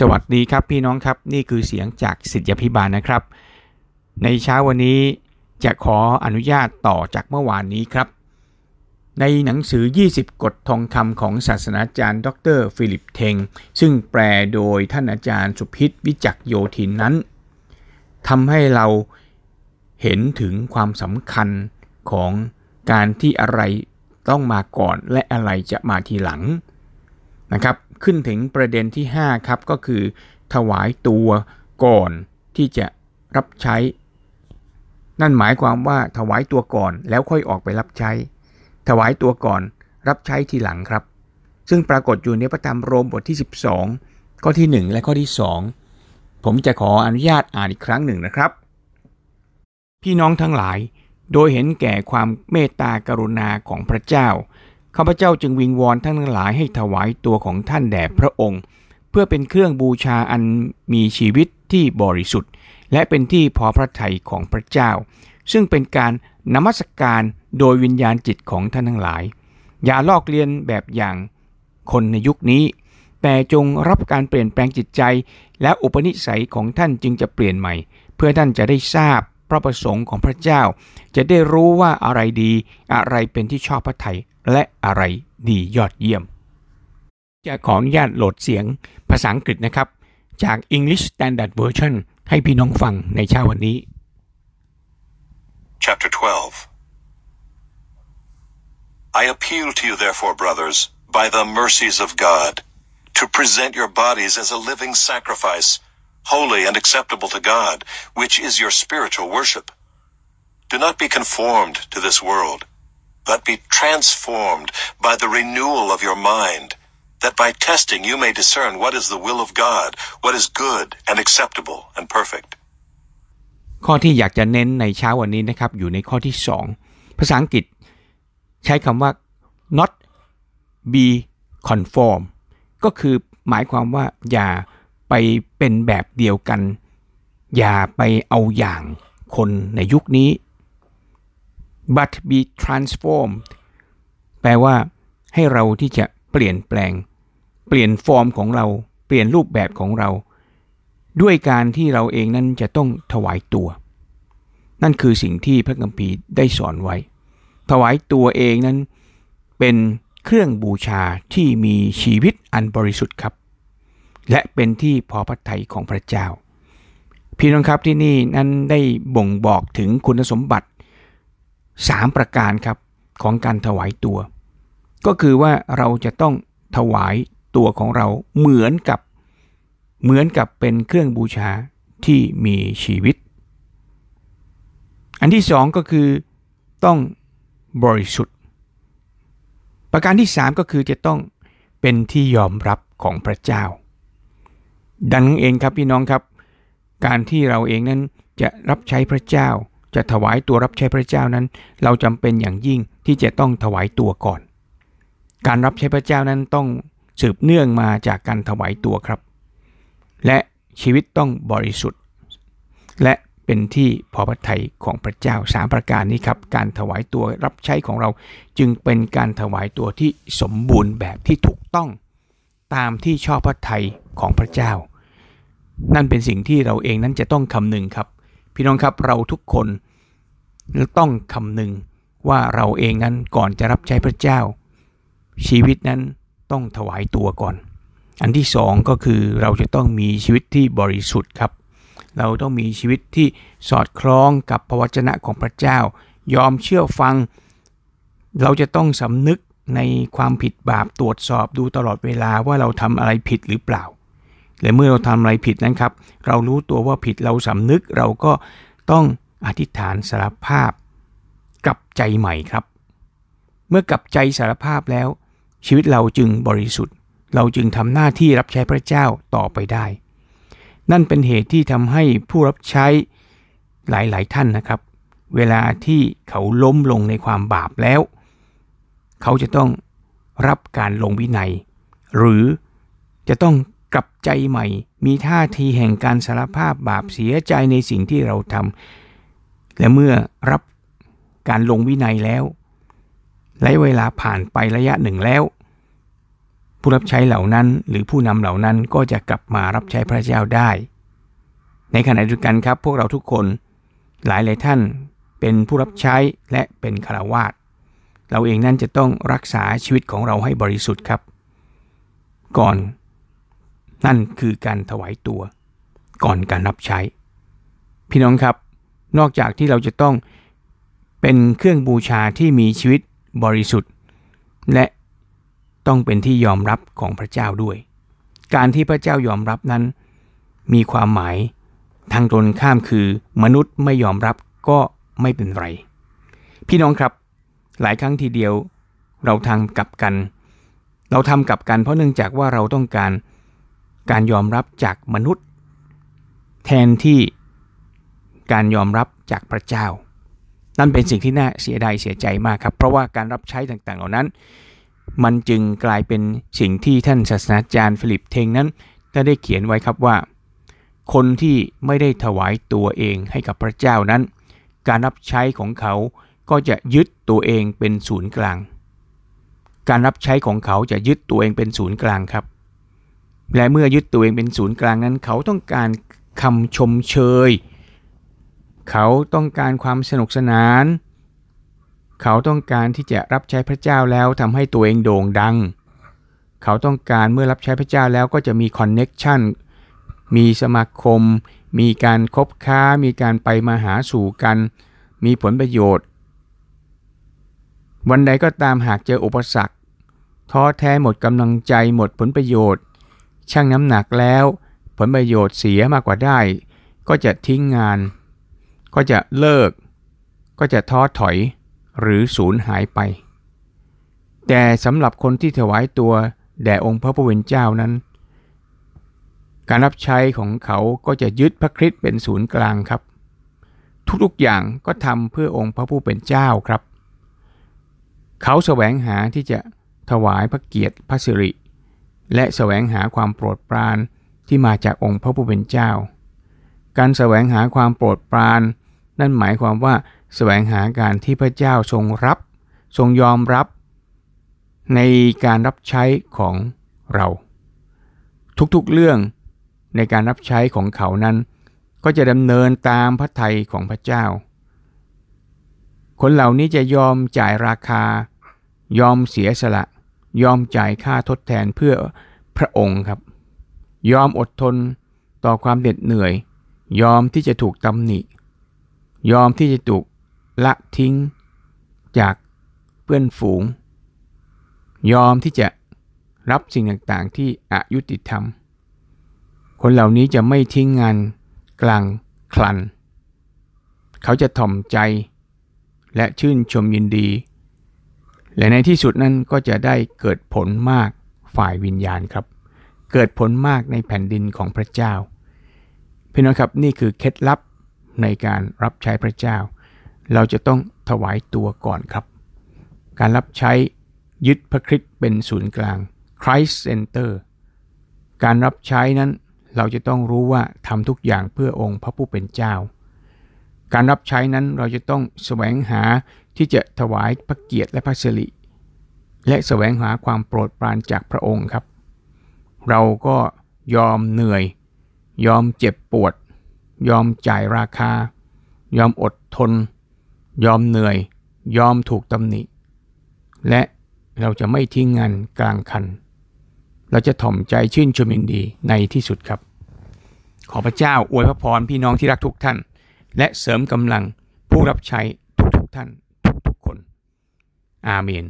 สวัสดีครับพี่น้องครับนี่คือเสียงจากสิทธิพิบาลนะครับ ในเช้าวันนี้จะขออนุญาตต่อจากเมื่อวานนี้ครับ ในหนังสือ 20 กฎทองคำของศาสนาจารย์ ดรฟิลิปเทง ซึ่งแปลโดยท่านอาจารย์สุพิษวิจักโยธินนั้นทำให้เราเห็นถึงความสำคัญของการที่อะไรต้องมาก่อนและอะไรจะมาทีหลังนะครับ ขึ้นถึงประเด็นที่ 5 ครับ ก็คือ ถวายตัวก่อนที่จะรับใช้ นั่นหมายความว่าถวายตัวก่อนแล้วค่อยออกไปรับใช้ ถวายตัวก่อนรับใช้ทีหลังครับ ซึ่งปรากฏอยู่ในพระธรรมโรมบทที่ 12 ข้อที่ 1 และข้อที่ 2 ผมจะขออนุญาตอ่านอีกครั้งหนึ่งนะครับ พี่น้องทั้งหลายโดยเห็นแก่ความเมตตากรุณาของพระเจ้า ข้าพเจ้าจึงวิงวอนท่านทั้งหลายให้ถวายตัวของท่านแด่พระองค์ เพื่อเป็นเครื่องบูชาอันมีชีวิตที่บริสุทธิ์ และเป็นที่พอพระทัยของพระเจ้า ซึ่งเป็นการนมัสการโดยวิญญาณจิตของท่านทั้งหลาย อย่าลอกเลียนแบบอย่างคนในยุคนี้ แต่จงรับการเปลี่ยนแปลงจิตใจ และอุปนิสัยของท่านจึงจะเปลี่ยนใหม่ เพื่อท่านจะได้ทราบพระประสงค์ของพระเจ้า จะได้รู้ว่าอะไรดีอะไรเป็นที่ชอบพระทัย และอะไรดียอดเยี่ยม จะขออนุญาตโหลดเสียงภาษาอังกฤษนะครับ จาก English Standard Version ให้พี่น้องฟังในเช้าวันนี้ Chapter 12 I appeal to you, therefore, brothers, by the mercies of God, to present your bodies as a living sacrifice, holy and acceptable to God, which is your spiritual worship. Do not be conformed to this world but be transformed by the renewal of your mind, that by testing you may discern what is the will of God, what is good and acceptable and perfect. ข้อที่อยากจะเน้นในเช้าวันนี้นะครับ อยู่ในข้อที่ 2 ภาษาอังกฤษใช้คำว่า not be conform ก็คือหมายความว่าอย่าไปเป็นแบบเดียวกัน อย่าไปเอาอย่างคนในยุคนี้ but be transformed แปลว่า ให้เราที่จะเปลี่ยนแปลง เปลี่ยนฟอร์มของเรา เปลี่ยนรูปแบบของเรา ด้วยการที่เราเองนั้นจะต้องถวายตัว นั่นคือสิ่งที่พระคัมภีร์ได้สอนไว้ ถวายตัวเองนั้น เป็นเครื่องบูชาที่มีชีวิตอันบริสุทธิ์ครับ และเป็นที่พอพระทัยของพระเจ้า พี่น้องครับที่นี่นั้นได้บ่งบอกถึงคุณสมบัติ 3 ประการครับของการถวายตัว ก็คือว่าเราจะต้องถวายตัวของเราเหมือนกับเหมือนกับเป็นเครื่องบูชาที่มีชีวิต อันที่สองก็คือต้องบริสุทธิ์ ประการที่สามก็คือจะต้องเป็นที่ยอมรับของพระเจ้า ดังนั้นเองครับพี่น้องครับ การที่เราเองนั้นจะรับใช้พระเจ้า จะถวายตัวรับใช้พระเจ้านั้น เราจำเป็นอย่างยิ่งที่จะต้องถวายตัวก่อน การรับใช้พระเจ้านั้นต้องสืบเนื่องมาจากการถวายตัวครับ และชีวิตต้องบริสุทธิ์ และเป็นที่พอพระทัยของพระเจ้าสามประการนี้ครับ การถวายตัวรับใช้ของเราจึงเป็นการถวายตัวที่สมบูรณ์แบบที่ถูกต้อง ตามที่ชอบพระทัยของพระเจ้า นั่นเป็นสิ่งที่เราเองนั้นจะต้องคำนึงครับ พี่น้องครับเราทุกคนต้องคำนึงว่าเราเองนั้นก่อนจะรับใช้พระเจ้า ชีวิตนั้นต้องถวายตัวก่อน อันที่สองก็คือเราจะต้องมีชีวิตที่บริสุทธิ์ครับ เราต้องมีชีวิตที่สอดคล้องกับพระวจนะของพระเจ้า ยอมเชื่อฟัง เราจะต้องสำนึกในความผิดบาปตรวจสอบดูตลอดเวลาว่าเราทำอะไรผิดหรือเปล่า และเมื่อเราทำอะไรผิดนั้นครับ เรารู้ตัวว่าผิดเราสำนึกเราก็ต้องอธิษฐานสารภาพกลับใจใหม่ครับ เมื่อกลับใจสารภาพแล้ว ชีวิตเราจึงบริสุทธิ์ เราจึงทำหน้าที่รับใช้พระเจ้าต่อไปได้ นั่นเป็นเหตุที่ทำให้ผู้รับใช้หลายๆท่านนะครับ เวลาที่เขาล้มลงในความบาปแล้ว เขาจะต้องรับการลงวินัย หรือจะต้อง กลับใจใหม่ มีท่าทีแห่งการสารภาพบาปเสียใจในสิ่งที่เราทำและเมื่อรับการลงวินัยแล้วและเวลาผ่านไประยะหนึ่งแล้ว ผู้รับใช้เหล่านั้นหรือผู้นำเหล่านั้นก็จะกลับมารับใช้พระเจ้าได้ ในขณะเดียวกันครับ พวกเราทุกคนหลายหลายท่านเป็นผู้รับใช้และเป็นคาวาสเราเองนั่นจะต้องรักษาชีวิตของเราให้บริสุทธิ์ครับ ก่อน นั่นคือการถวายตัว ก่อนการรับใช้ พี่น้องครับ นอกจากที่เราจะต้องเป็นเครื่องบูชาที่มีชีวิตบริสุทธิ์ และต้องเป็นที่ยอมรับของพระเจ้าด้วย การที่พระเจ้ายอมรับนั้น มีความหมายทางตรงข้ามคือมนุษย์ไม่ยอมรับก็ไม่เป็นไร พี่น้องครับ หลายครั้งทีเดียว เราทำกับกัน เราทำกับกันเพราะเนื่องจากว่าเราต้องการ การยอมรับจากมนุษย์ แทนที่การยอมรับจากพระเจ้า นั่นเป็นสิ่งที่น่าเสียดายเสียใจมากครับ เพราะว่าการรับใช้ต่างๆ เหล่านั้น มันจึงกลายเป็นสิ่งที่ท่านศาสนาจารย์ฟิลิปเทงนั้นได้เขียนไว้ครับว่า คนที่ไม่ได้ถวายตัวเองให้กับพระเจ้านั้น การรับใช้ของเขาก็จะยึดตัวเองเป็นศูนย์กลาง การรับใช้ของเขาจะยึดตัวเองเป็นศูนย์กลางครับ และเมื่อยึดตัวเองเป็นศูนย์กลางนั้น เขาต้องการคำชมเชย เขาต้องการความสนุกสนาน เขาต้องการที่จะรับใช้พระเจ้าแล้วทำให้ตัวเองโด่งดัง เขาต้องการเมื่อรับใช้พระเจ้าแล้วก็จะมีคอนเน็กชันมีสมาคม มีการคบค้า มีการไปมาหาสู่กัน มีผลประโยชน์ วันใดก็ตามหากเจออุปสรรคท้อแท้หมดกำลังใจหมดผลประโยชน์ ชั่งน้ำหนักแล้ว ผลประโยชน์เสียมากกว่าได้ ก็จะทิ้งงาน ก็จะเลิก ก็จะท้อถอยหรือสูญหายไป แต่สำหรับคนที่ถวายตัวแด่องค์พระผู้เป็นเจ้านั้น การรับใช้ของเขาก็จะยึดพระคริสต์เป็นศูนย์กลางครับ ทุกๆอย่างก็ทำเพื่อองค์พระผู้เป็นเจ้าครับ เขาแสวงหาที่จะถวายพระเกียรติพระสิริ และแสวงหาความโปรดปรานที่มาจากองค์พระผู้เป็นเจ้า การแสวงหาความโปรดปราน นั่นหมายความว่าแสวงหาการที่พระเจ้าทรงรับ ทรงยอมรับ ในการรับใช้ของเรา ทุกๆเรื่องในการรับใช้ของเขานั้น ก็จะดำเนินตามพระทัยของพระเจ้า คนเหล่านี้จะยอมจ่ายราคา ยอมเสียสละ ยอมจ่ายค่าทดแทนเพื่อพระองค์ครับ ยอมอดทนต่อความเหน็ดเหนื่อย ยอมที่จะถูกตำหนิ ยอมที่จะถูกละทิ้งจากเพื่อนฝูง ยอมที่จะรับสิ่งต่างๆที่อายุติธรรม คนเหล่านี้จะไม่ทิ้งงานกลางคลัน เขาจะถ่อมใจและชื่นชมยินดี และในที่สุดนั้นก็จะได้เกิดผลมากฝ่ายวิญญาณครับ เกิดผลมากในแผ่นดินของพระเจ้าพี่น้องครับนี่คือเคล็ดลับในการรับใช้พระเจ้า เราจะต้องถวายตัวก่อนครับ การรับใช้ยึดพระคริสต์เป็นศูนย์กลาง Christ Center การรับใช้นั้นเราจะต้องรู้ว่าทำทุกอย่างเพื่อองค์พระผู้เป็นเจ้า การรับใช้นั้นเราจะต้องแสวงหา ที่จะถวายพระเกียรติและพระสิริและแสวงหาความโปรดปรานจากพระองค์ครับ เราก็ยอมเหนื่อย ยอมเจ็บปวด ยอมจ่ายราคา ยอมอดทน ยอมเหนื่อย ยอมถูกตำหนิ และเราจะไม่ทิ้งงานกลางคัน เราจะถ่อมใจชื่นชมยินดีในที่สุดครับ ขอพระเจ้าอวยพระพรพี่น้องที่รักทุกท่าน และเสริมกำลังผู้รับใช้ทุกๆท่านทุกๆคน อาเมน